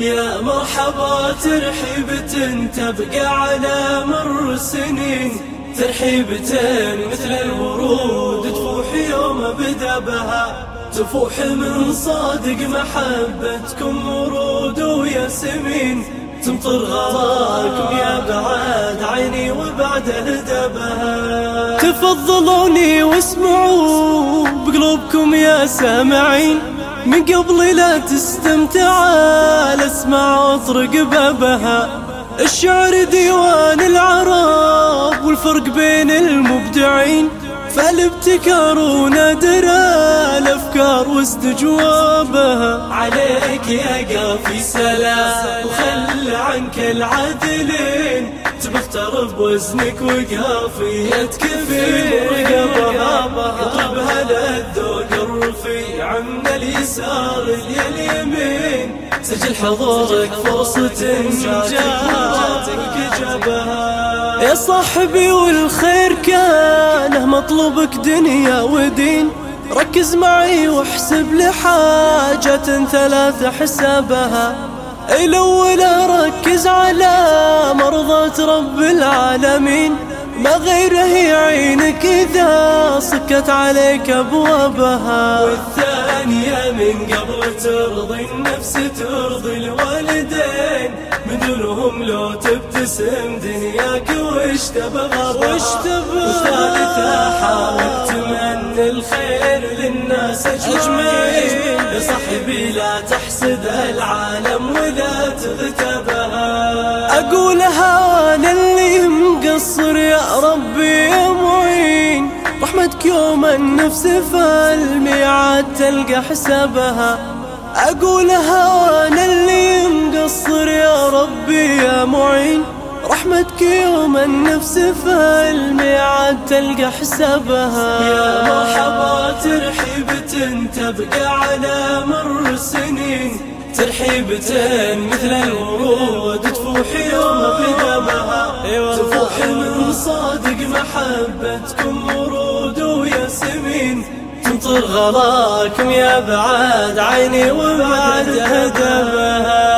يا مرحبا ترحيبة تبقى على مر السنين. ترحيبة مثل الورود تفوح يوم بدا بها تفوح من صادق محبتكم ورود وياسمين تمطر غراكم يا بعد عيني وبعد هدبها تفضلوني واسمعوا بقلوبكم يا سامعين. من قبل لا تستمتع اسمع واطرق بابها. الشعر ديوان العرب والفرق بين المبدعين. فالابتكار ونادر الأفكار واستجوابها عليك يا قافي سلام وخل عنك العدلين تبختر بوزنك وقافية كفي اليسار اليمين. سجل حضورك فرصة جاتك جابها يا صاحبي والخير كانه مطلوبك دنيا ودين. ركز معي واحسب لحاجة ثلاثة حسابها. الأول ركز على مرضات رب العالمين. ما غيره يعينك إذا صكت عليك أبوابها. والثانية من قبل ترضي النفس ترضي الوالدين. من دونهم لو تبتسم دنياك وش تبغى؟ وش تبغى؟ والثالثة حاول تمنى الخير للناس أجمعين. يا صاحبي لا تحسد العالم ولا تغتبها. ربي يا معين. رحمتك يوم النفس فالميعاد تلقى حسابها. أقولها وأنا اللي مقصر يا ربي يا معين. رحمتك يوم النفس فالميعاد تلقى حسابها. يا مرحبا ترحيبة تبقى على مر السنين. ترحيبة مثل الورود تفوح يوم بدمها تفوح من صادق محبتكم ورود وياسمين تمطر غلاكم يا بعد عيني وبعد هدمها.